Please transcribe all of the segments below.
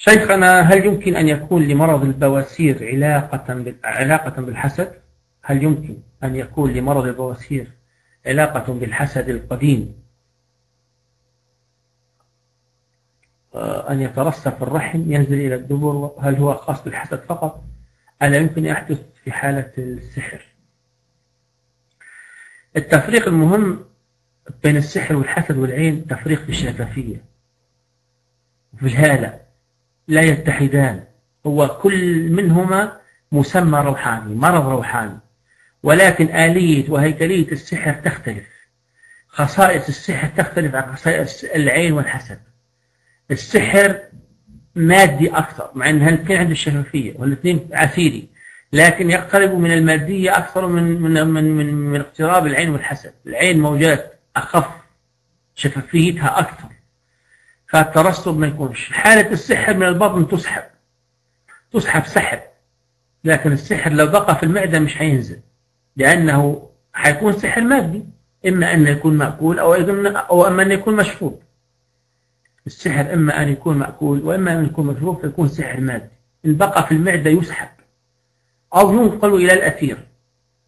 شيخنا هل يمكن أن يكون لمرض البواسير علاقة علاقة بالحسد؟ هل يمكن أن يكون لمرض البواسير علاقة بالحسد القديم؟ آه، أن يترسب الرحم ينزل إلى الدبر هل هو خاص بالحسد فقط؟ ألا يمكن يحدث في حالة السحر؟ التفريق المهم بين السحر والحسد والعين تفريق في الشفافية في الهالة. لا يتحدان. هو كل منهما مسمى روحاني مرض روحاني. ولكن آلية وهيكلية السحر تختلف. خصائص السحر تختلف عن خصائص العين والحسد. السحر مادي أكثر مع أن الاثنين عنده الشفافية والاثنين عسيري لكن يقترب من المادية أكثر من من من من, من اقتراب العين والحسد. العين موجات أخف شفافيتها أكثر. فالترسب ما يكونش. حالة السحر من البطن تسحب. تسحب سحب لكن السحر لو بقى في المعدة مش هينزل. لأنه حيكون سحر مادي. إما أن يكون مأكول أو أو أما أن يكون مشفوط السحر إما أن يكون مأكول وإما أن يكون مشفوط فيكون سحر مادي. إن بقى في المعدة يسحب. أو ينقل إلى الأثير.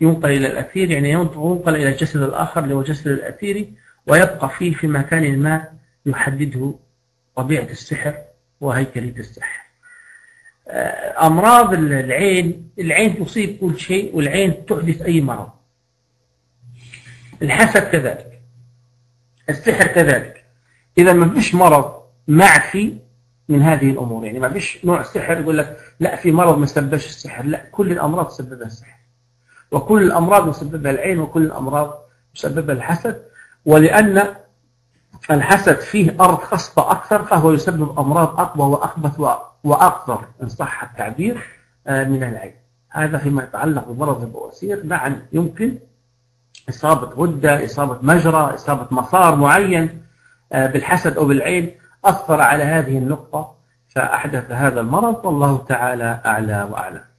ينقل إلى الأثير يعني ينقل إلى الجسد الآخر اللي هو الجسد الأثيري ويبقى فيه في مكان ما يحدده طبيعة السحر وهيكلية السحر. آه، أمراض العين العين تصيب كل شيء والعين تحدث أي مرض. الحسد كذلك السحر كذلك. إذا ما فيش مرض معفي من هذه الأمور. يعني ما فيش نوع سحر يقول لك لا في مرض ما سببش السحر. لا كل الأمراض سببها السحر. وكل الأمراض مسببها العين وكل الأمراض مسببها الحسد. ولأن الحسد فيه أرض خصبة أكثر فهو يسبب أمراض أقوى وأخبث وأكثر إن صح التعبير آه، من العين. هذا فيما يتعلق بمرض البواسير نعم يمكن إصابة غدة إصابة مجرى إصابة مسار معين آه، بالحسد أو بالعين. أثر على هذه النقطة فأحدث هذا المرض والله تعالى أعلى وأعلم